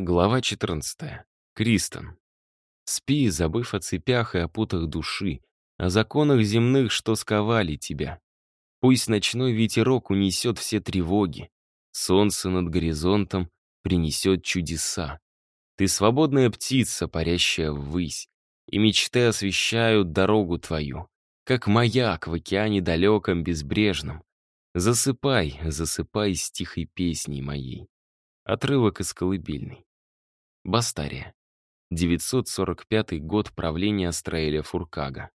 Глава 14. Кристен. Спи, забыв о цепях и о путах души, о законах земных, что сковали тебя. Пусть ночной ветерок унесет все тревоги. Солнце над горизонтом принесет чудеса. Ты свободная птица, парящая ввысь, и мечты освещают дорогу твою, как маяк в океане далеком безбрежном. Засыпай, засыпай с тихой песней моей. Отрывок из колыбельной. Бастария. 945 год правления Астраэля Фуркага.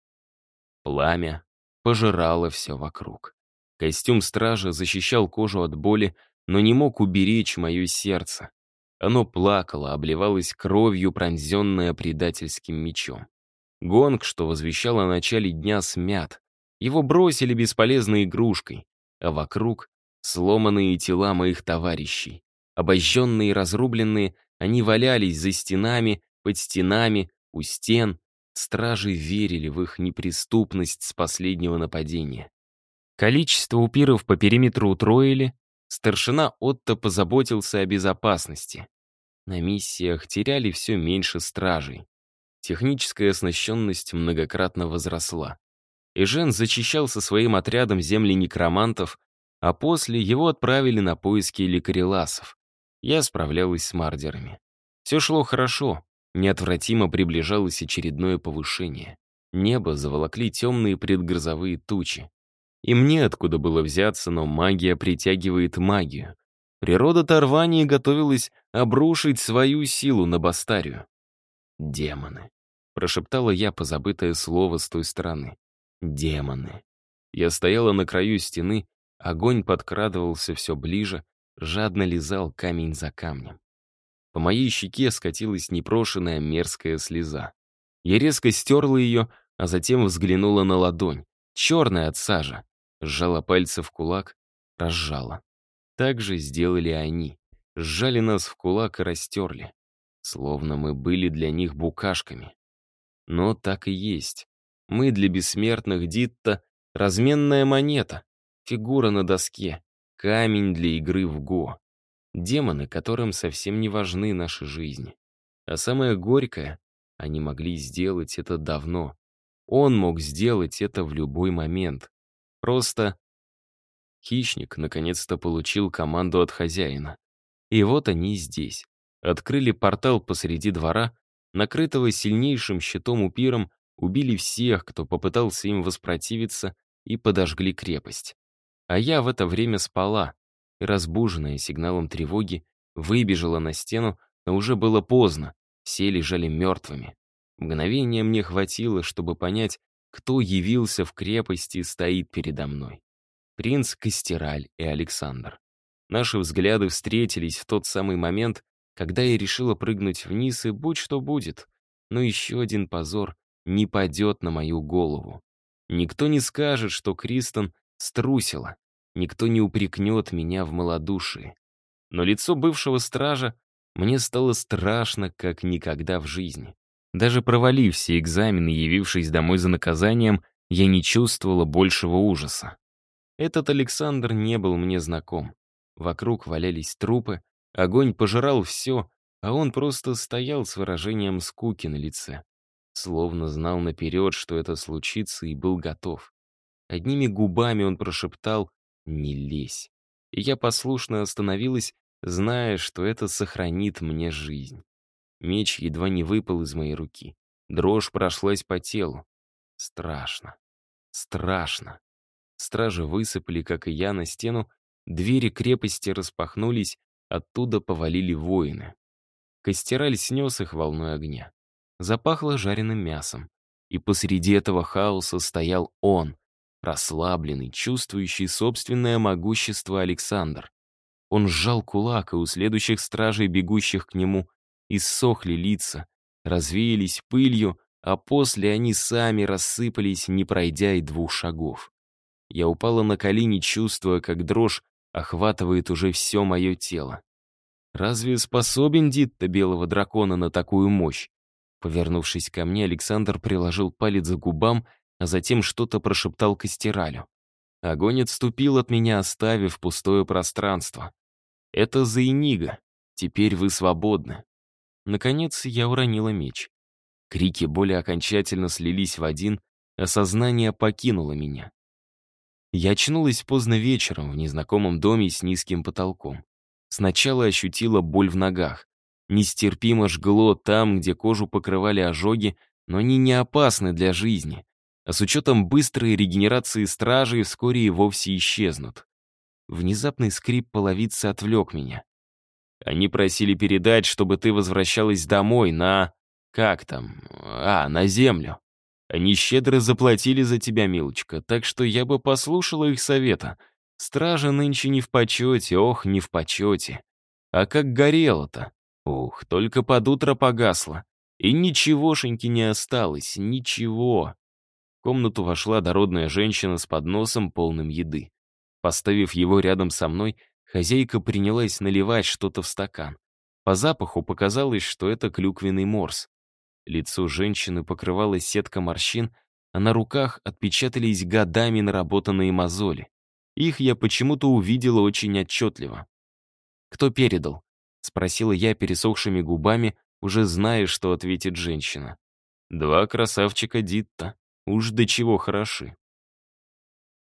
Пламя пожирало все вокруг. Костюм стража защищал кожу от боли, но не мог уберечь мое сердце. Оно плакало, обливалось кровью, пронзенное предательским мечом. Гонг, что возвещал о начале дня, смят. Его бросили бесполезной игрушкой, а вокруг — сломанные тела моих товарищей, обожженные и разрубленные — они валялись за стенами, под стенами, у стен. Стражи верили в их неприступность с последнего нападения. Количество упиров по периметру утроили. Старшина Отто позаботился о безопасности. На миссиях теряли все меньше стражей. Техническая оснащенность многократно возросла. Эжен зачищал со своим отрядом земли некромантов, а после его отправили на поиски лекареласов. Я справлялась с мардерами. Все шло хорошо, неотвратимо приближалось очередное повышение. Небо заволокли темные предгрозовые тучи. И мне откуда было взяться, но магия притягивает магию. Природа Тарвании готовилась обрушить свою силу на Бастарию. «Демоны», — прошептала я позабытое слово с той стороны. «Демоны». Я стояла на краю стены, огонь подкрадывался все ближе, жадно лизал камень за камнем. По моей щеке скатилась непрошенная мерзкая слеза. Я резко стерла ее, а затем взглянула на ладонь, черная от сажа. Сжала пальцы в кулак, разжала. Так же сделали они. Сжали нас в кулак и растерли. Словно мы были для них букашками. Но так и есть. Мы для бессмертных Дитта — разменная монета, фигура на доске, камень для игры в го. Демоны, которым совсем не важны наши жизни. А самое горькое, они могли сделать это давно. Он мог сделать это в любой момент. Просто хищник наконец-то получил команду от хозяина. И вот они здесь. Открыли портал посреди двора, накрытого сильнейшим щитом упиром, убили всех, кто попытался им воспротивиться, и подожгли крепость. А я в это время спала, и, разбуженная сигналом тревоги, выбежала на стену, но уже было поздно, все лежали мертвыми. Мгновения мне хватило, чтобы понять, кто явился в крепости и стоит передо мной. Принц Костераль и Александр. Наши взгляды встретились в тот самый момент, когда я решила прыгнуть вниз, и будь что будет, но еще один позор не падет на мою голову. Никто не скажет, что Кристон Струсила. Никто не упрекнет меня в малодушии. Но лицо бывшего стража мне стало страшно, как никогда в жизни. Даже провалив все экзамены, явившись домой за наказанием, я не чувствовала большего ужаса. Этот Александр не был мне знаком. Вокруг валялись трупы, огонь пожирал все, а он просто стоял с выражением скуки на лице. Словно знал наперед, что это случится, и был готов. Одними губами он прошептал «Не лезь». И я послушно остановилась, зная, что это сохранит мне жизнь. Меч едва не выпал из моей руки. Дрожь прошлась по телу. Страшно. Страшно. Стражи высыпали, как и я, на стену. Двери крепости распахнулись, оттуда повалили воины. Костераль снес их волной огня. Запахло жареным мясом. И посреди этого хаоса стоял он, расслабленный, чувствующий собственное могущество Александр. Он сжал кулак, и у следующих стражей, бегущих к нему, иссохли лица, развеялись пылью, а после они сами рассыпались, не пройдя и двух шагов. Я упала на колени, чувствуя, как дрожь охватывает уже все мое тело. Разве способен Дитта Белого Дракона на такую мощь? Повернувшись ко мне, Александр приложил палец к губам а затем что-то прошептал Костералю. Огонь отступил от меня, оставив пустое пространство. «Это Заинига. Теперь вы свободны». Наконец я уронила меч. Крики боли окончательно слились в один, а Осознание покинуло меня. Я очнулась поздно вечером в незнакомом доме с низким потолком. Сначала ощутила боль в ногах. Нестерпимо жгло там, где кожу покрывали ожоги, но они не опасны для жизни а с учетом быстрой регенерации стражи вскоре и вовсе исчезнут. Внезапный скрип половицы отвлек меня. Они просили передать, чтобы ты возвращалась домой на... Как там? А, на землю. Они щедро заплатили за тебя, милочка, так что я бы послушала их совета. Стража нынче не в почете, ох, не в почете. А как горело-то? Ух, только под утро погасло. И ничегошеньки не осталось, ничего. В комнату вошла дородная женщина с подносом, полным еды. Поставив его рядом со мной, хозяйка принялась наливать что-то в стакан. По запаху показалось, что это клюквенный морс. Лицо женщины покрывалось сетка морщин, а на руках отпечатались годами наработанные мозоли. Их я почему-то увидела очень отчетливо. «Кто передал?» — спросила я пересохшими губами, уже зная, что ответит женщина. «Два красавчика Дитта», Уж до чего хороши.